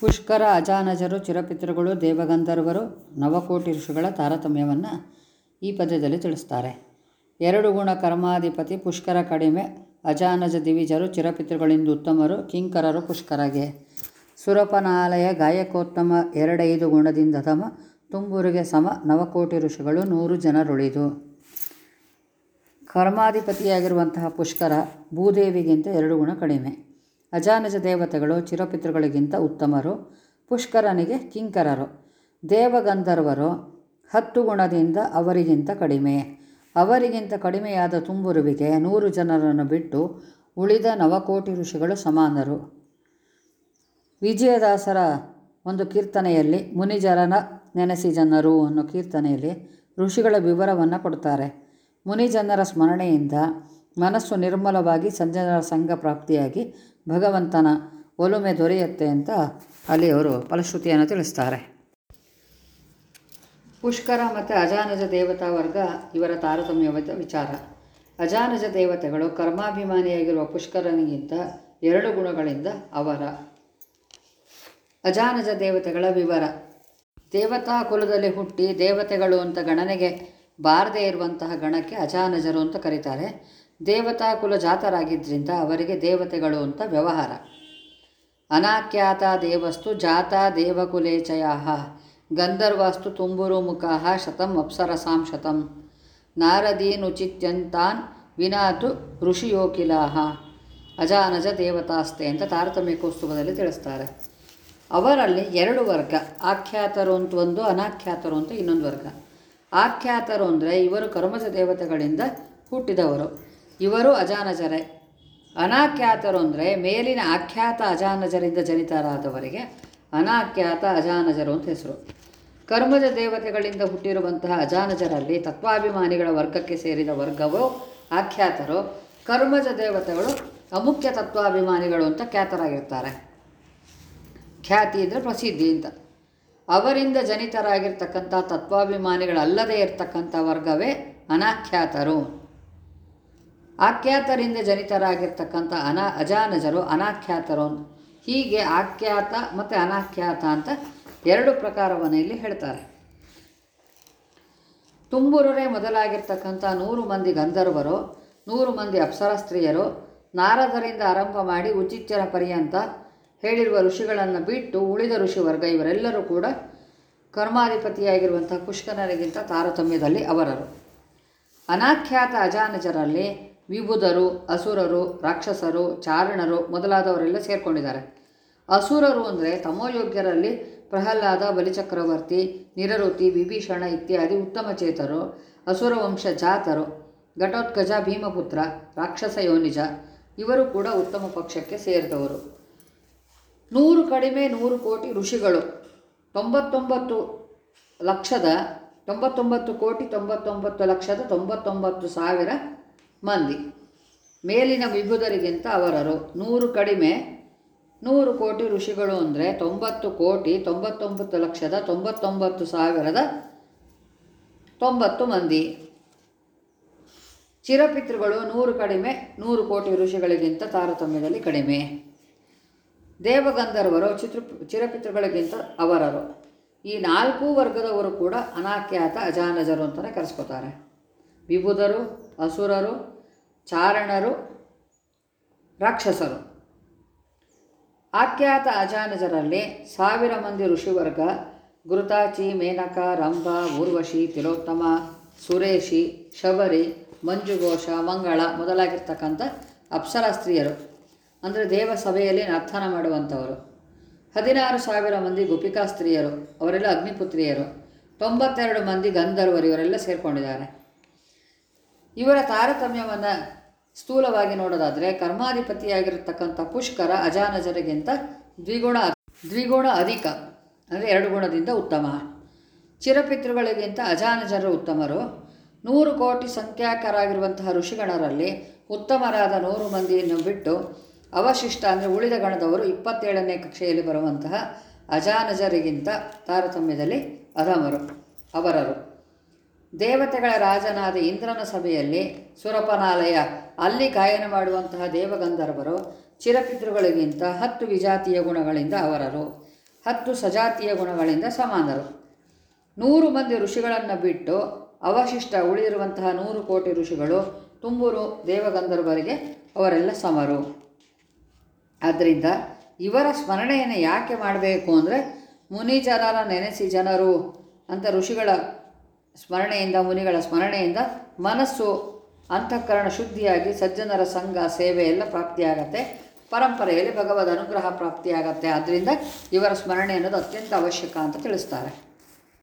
ಪುಷ್ಕರ, ಅಜಾನಜರು, ಚಿರಪಿತೃಗಳು, ದೇವಗಂಧರ್ವರು, ನವಕೋಟಿ ಋಷಿಗಳ ತಾರತಮ್ಯವನ್ನು ಈ ಪದ್ಯದಲ್ಲಿ ತಿಳಿಸ್ತಾರೆ. ಎರಡು ಗುಣ ಕರ್ಮಾಧಿಪತಿ ಪುಷ್ಕರ ಕಡಿಮೆ, ಅಜಾನಜ ದಿವಿಜರು, ಚಿರಪಿತೃಗಳಿಂದ ಉತ್ತಮರು, ಕಿಂಕರರು ಪುಷ್ಕರಗೆ. ಸುರಪನಾಲಯ, ಗಾಯಕೋತ್ತಮ, ಎರಡೈದು ಗುಣದಿಂದ ತಮ, ತುಂಬುರಿಗೆ ಸಮ, ನವಕೋಟಿ ಋಷಿಗಳು ನೂರು ಜನರುಳಿದು. ಕರ್ಮಾಧಿಪತಿಯಾಗಿರುವಂತಹ ಪುಷ್ಕರ ಭೂದೇವಿಗಿಂತ ಎರಡು ಗುಣ ಕಡಿಮೆ. ಅಜಾನಜ ದೇವತೆಗಳು ಚಿರಪಿತೃಗಳಿಗಿಂತ ಉತ್ತಮರು, ಪುಷ್ಕರನಿಗೆ ಕಿಂಕರರು, ದೇವಗಂಧರ್ವರು ಹತ್ತು ಗುಣದಿಂದ ಅವರಿಗಿಂತ ಕಡಿಮೆ. ಅವರಿಗಿಂತ ಕಡಿಮೆಯಾದ ತುಂಬುರುವಿಗೆ ನೂರು ಜನರನ್ನು ಬಿಟ್ಟು ಉಳಿದ ನವಕೋಟಿ ಋಷಿಗಳು ಸಮಾನರು. ವಿಜಯದಾಸರ ಒಂದು ಕೀರ್ತನೆಯಲ್ಲಿ ಮುನಿಜರನ ನೆನೆಸಿ ಜನರು ಅನ್ನೋ ಕೀರ್ತನೆಯಲ್ಲಿ ಋಷಿಗಳ ವಿವರವನ್ನು ಕೊಡ್ತಾರೆ. ಮುನಿಜನರ ಸ್ಮರಣೆಯಿಂದ ಮನಸ್ಸು ನಿರ್ಮಲವಾಗಿ ಸಂಜನರ ಸಂಘ ಪ್ರಾಪ್ತಿಯಾಗಿ ಭಗವಂತನ ಒಲುಮೆ ದೊರೆಯುತ್ತೆ ಅಂತ ಅಲ್ಲಿ ಅವರು ಫಲಶ್ರುತಿಯನ್ನು ತಿಳಿಸ್ತಾರೆ. ಪುಷ್ಕರ ಮತ್ತು ಅಜಾನಜ ದೇವತಾ ವರ್ಗ ಇವರ ತಾರತಮ್ಯವಾದ ವಿಚಾರ. ಅಜಾನಜ ದೇವತೆಗಳು ಕರ್ಮಾಭಿಮಾನಿಯಾಗಿರುವ ಪುಷ್ಕರನಿಗಿಂತ ಎರಡು ಗುಣಗಳಿಂದ ಅವರ. ಅಜಾನಜ ದೇವತೆಗಳ ವಿವರ. ದೇವತಾ ಕುಲದಲ್ಲಿ ಹುಟ್ಟಿ ದೇವತೆಗಳು ಅಂತ ಗಣನೆಗೆ ಬಾರದೇ ಇರುವಂತಹ ಗಣಕ್ಕೆ ಅಜಾನಜರು ಅಂತ ಕರೀತಾರೆ. ದೇವತಾ ಕುಲ ಜಾತರಾಗಿದ್ದರಿಂದ ಅವರಿಗೆ ದೇವತೆಗಳು ಅಂತ ವ್ಯವಹಾರ. ಅನಾಖ್ಯಾತ ದೇವಸ್ತು ಜಾತಾ ದೇವಕುಲೇಚಯ ಗಂಧರ್ವಾಸ್ತು ತುಂಬುರು ಮುಖಾಹ ಶತಂ ಅಪ್ಸರಸಾಂ ಶತಂ. ನಾರದೀನುಚಿತ್ಯಂತಾನ್ ವಿನಾತು ಋಷಿಯೋಕಿಲಾಹ. ಅಜಾನಜ ದೇವತಾಸ್ತೆ ಅಂತ ತಾರತಮ್ಯಕೋತ್ಸವದಲ್ಲಿ ತಿಳಿಸ್ತಾರೆ. ಅವರಲ್ಲಿ ಎರಡು ವರ್ಗ, ಆಖ್ಯಾತರು ಅಂತ ಒಂದು, ಅನಾಖ್ಯಾತರು ಅಂತ ಇನ್ನೊಂದು ವರ್ಗ. ಆಖ್ಯಾತರು ಅಂದರೆ ಇವರು ಕರ್ಮಜ ದೇವತೆಗಳಿಂದ ಹುಟ್ಟಿದವರು. ಇವರು ಅಜಾನಜರೇ. ಅನಾಖ್ಯಾತರು ಅಂದರೆ ಮೇಲಿನ ಆಖ್ಯಾತ ಅಜಾನಜರಿಂದ ಜನಿತರಾದವರಿಗೆ ಅನಾಖ್ಯಾತ ಅಜಾನಜರು ಅಂತ ಹೆಸರು. ಕರ್ಮಜ ದೇವತೆಗಳಿಂದ ಹುಟ್ಟಿರುವಂತಹ ಅಜಾನಜರಲ್ಲಿ ತತ್ವಾಭಿಮಾನಿಗಳ ವರ್ಗಕ್ಕೆ ಸೇರಿದ ವರ್ಗವು ಆಖ್ಯಾತರು ಕರ್ಮಜ ದೇವತೆಗಳು ಅಮುಖ್ಯ ತತ್ವಾಭಿಮಾನಿಗಳು ಅಂತ ಖ್ಯಾತರಾಗಿರ್ತಾರೆ. ಖ್ಯಾತಿ ಅಂದರೆ ಪ್ರಸಿದ್ಧಿ ಅಂತ. ಅವರಿಂದ ಜನಿತರಾಗಿರ್ತಕ್ಕಂಥ ತತ್ವಾಭಿಮಾನಿಗಳಲ್ಲದೇ ಇರತಕ್ಕಂಥ ವರ್ಗವೇ ಅನಾಖ್ಯಾತರು. ಆಖ್ಯಾತರಿಂದ ಜನಿತರಾಗಿರ್ತಕ್ಕಂಥ ಅನಾ ಅಜಾನಜರು ಅನಾಖ್ಯಾತರು ಹೀಗೆ ಆಖ್ಯಾತ ಮತ್ತು ಅನಾಖ್ಯಾತ ಅಂತ ಎರಡು ಪ್ರಕಾರವನ್ನು ಇಲ್ಲಿ ಹೇಳ್ತಾರೆ. ತುಂಬುರರೇ ಮೊದಲಾಗಿರ್ತಕ್ಕಂಥ ನೂರು ಮಂದಿ ಗಂಧರ್ವರು, ನೂರು ಮಂದಿ ಅಪ್ಸರ ಸ್ತ್ರೀಯರು ನಾರದರಿಂದ ಆರಂಭ ಮಾಡಿ ಉಚಿತ್ಯರ ಪರ್ಯಂತ ಹೇಳಿರುವ ಋಷಿಗಳನ್ನು ಬಿಟ್ಟು ಉಳಿದ ಋಷಿ ವರ್ಗ ಇವರೆಲ್ಲರೂ ಕೂಡ ಕರ್ಮಾಧಿಪತಿಯಾಗಿರುವಂಥ ಪುಷ್ಕರರಿಗಿಂತ ತಾರತಮ್ಯದಲ್ಲಿ ಅವರರು. ಅನಾಖ್ಯಾತ ಅಜಾನಜರಲ್ಲಿ ವಿಬುಧರು, ಅಸುರರು, ರಾಕ್ಷಸರು, ಚಾರಣರು ಮೊದಲಾದವರೆಲ್ಲ ಸೇರಿಕೊಂಡಿದ್ದಾರೆ. ಅಸುರರು ಅಂದರೆ ತಮೋಯೋಗ್ಯರಲ್ಲಿ ಪ್ರಹ್ಲಾದ, ಬಲಿಚಕ್ರವರ್ತಿ, ನಿರರುತಿ, ವಿಭೀಷಣ ಇತ್ಯಾದಿ ಉತ್ತಮ ಚೇತರು, ಅಸುರ ವಂಶ ಜಾತರು, ಘಟೋತ್ಕಜ ಭೀಮಪುತ್ರ, ರಾಕ್ಷಸ ಯೋನಿಜ, ಇವರು ಕೂಡ ಉತ್ತಮ ಪಕ್ಷಕ್ಕೆ ಸೇರಿದವರು. ನೂರು ಕಡಿಮೆ ನೂರು ಕೋಟಿ ಋಷಿಗಳು. ತೊಂಬತ್ತೊಂಬತ್ತು ಲಕ್ಷದ, ತೊಂಬತ್ತೊಂಬತ್ತು ಕೋಟಿ ತೊಂಬತ್ತೊಂಬತ್ತು ಲಕ್ಷದ ತೊಂಬತ್ತೊಂಬತ್ತು ಸಾವಿರ ಮಂದಿ. ಮೇಲಿನ ವಿಭುದರಿಗಿಂತ ಅವರರು. ನೂರು ಕಡಿಮೆ ನೂರು ಕೋಟಿ ಋಷಿಗಳು ಅಂದರೆ ತೊಂಬತ್ತು ಕೋಟಿ ತೊಂಬತ್ತೊಂಬತ್ತು ಲಕ್ಷದ ತೊಂಬತ್ತೊಂಬತ್ತು ಸಾವಿರದ ತೊಂಬತ್ತು ಮಂದಿ. ಚಿರಪಿತೃಗಳು ನೂರು ಕಡಿಮೆ ನೂರು ಕೋಟಿ ಋಷಿಗಳಿಗಿಂತ ತಾರತಮ್ಯದಲ್ಲಿ ಕಡಿಮೆ. ದೇವಗಂಧರ್ವರು ಚಿತ್ರ ಚಿರಪಿತೃಗಳಿಗಿಂತ ಅವರರು. ಈ ನಾಲ್ಕು ವರ್ಗದವರು ಕೂಡ ಅನಾಖ್ಯಾತ ಅಜಾನಜರು ಅಂತಲೇ ಕರೆಸ್ಕೋತಾರೆ. ವಿಭುಧರು ಅಸುರರು, ಚಾರಣರು, ರಾಕ್ಷಸರು. ಆಖ್ಯಾತ ಅಜಾನಜರಲ್ಲಿ ಸಾವಿರ ಮಂದಿ ಋಷಿವರ್ಗ ಗುರುತಾಚಿ, ಮೇನಕ, ರಂಭ, ಊರ್ವಶಿ, ತಿಲೋತ್ತಮ, ಸುರೇಶಿ, ಶಬರಿ, ಮಂಜುಘೋಷ, ಮಂಗಳ ಮೊದಲಾಗಿರ್ತಕ್ಕಂಥ ಅಪ್ಸರ ಸ್ತ್ರೀಯರು. ಅಂದರೆ ದೇವ ಸಭೆಯಲ್ಲಿ ನರ್ತನ ಮಾಡುವಂಥವರು. ಹದಿನಾರು ಸಾವಿರ ಮಂದಿ ಗುಪಿಕಾ ಸ್ತ್ರೀಯರು, ಅವರೆಲ್ಲ ಅಗ್ನಿಪುತ್ರಿಯರು. ತೊಂಬತ್ತೆರಡು ಮಂದಿ ಗಂಧರ್ವರು ಇವರೆಲ್ಲ ಸೇರಿಕೊಂಡಿದ್ದಾರೆ. ಇವರ ತಾರತಮ್ಯವನ್ನು ಸ್ಥೂಲವಾಗಿ ನೋಡೋದಾದರೆ ಕರ್ಮಾಧಿಪತಿಯಾಗಿರತಕ್ಕಂಥ ಪುಷ್ಕರ ಅಜಾನಜರಿಗಿಂತ ದ್ವಿಗುಣ ದ್ವಿಗುಣ ಅಧಿಕ, ಅಂದರೆ ಎರಡು ಗುಣದಿಂದ ಉತ್ತಮ. ಚಿರಪಿತೃಗಳಿಗಿಂತ ಅಜಾನಜರು ಉತ್ತಮರು. ನೂರು ಕೋಟಿ ಸಂಖ್ಯಾಕರಾಗಿರುವಂತಹ ಋಷಿಗಣರಲ್ಲಿ ಉತ್ತಮರಾದ ನೂರು ಮಂದಿಯನ್ನು ಬಿಟ್ಟು ಅವಶಿಷ್ಟ ಅಂದರೆ ಉಳಿದ ಗಣದವರು ಇಪ್ಪತ್ತೇಳನೇ ಕಕ್ಷೆಯಲ್ಲಿ ಬರುವಂತಹ ಅಜಾನಜರಿಗಿಂತ ತಾರತಮ್ಯದಲ್ಲಿ ಅಧಮರು, ಅವರರು. ದೇವತೆಗಳ ರಾಜನಾದ ಇಂದ್ರನ ಸಭೆಯಲ್ಲಿ ಸುರಪನಾಲಯ, ಅಲ್ಲಿ ಗಾಯನ ಮಾಡುವಂತಹ ದೇವಗಂಧರ್ವರು, ಚಿರಪಿತೃಗಳಿಗಿಂತ ಹತ್ತು ವಿಜಾತಿಯ ಗುಣಗಳಿಂದ ಅವರರು, ಹತ್ತು ಸಜಾತಿಯ ಗುಣಗಳಿಂದ ಸಮಾನರು. ನೂರು ಮಂದಿ ಋಷಿಗಳನ್ನು ಬಿಟ್ಟು ಅವಶಿಷ್ಟ ಉಳಿದಿರುವಂತಹ ನೂರು ಕೋಟಿ ಋಷಿಗಳು, ತುಂಬೂರು ದೇವಗಂಧರ್ವರಿಗೆ ಅವರೆಲ್ಲ ಸಮರು. ಆದ್ದರಿಂದ ಇವರ ಸ್ಮರಣೆಯನ್ನು ಯಾಕೆ ಮಾಡಬೇಕು ಅಂದರೆ ಮುನಿ ಜನರ ನೆನೆಸಿ ಜನರು ಅಂತ ಋಷಿಗಳ ಸ್ಮರಣೆಯಿಂದ, ಮುನಿಗಳ ಸ್ಮರಣೆಯಿಂದ ಮನಸ್ಸು, ಅಂತಃಕರಣ ಶುದ್ಧಿಯಾಗಿ ಸಜ್ಜನರ ಸಂಘ, ಸೇವೆ ಎಲ್ಲ ಪ್ರಾಪ್ತಿಯಾಗತ್ತೆ. ಪರಂಪರೆಯಲ್ಲಿ ಭಗವದ್ ಅನುಗ್ರಹ ಪ್ರಾಪ್ತಿಯಾಗತ್ತೆ. ಆದ್ದರಿಂದ ಇವರ ಸ್ಮರಣೆ ಅನ್ನೋದು ಅತ್ಯಂತ ಅವಶ್ಯಕ ಅಂತ ತಿಳಿಸ್ತಾರೆ.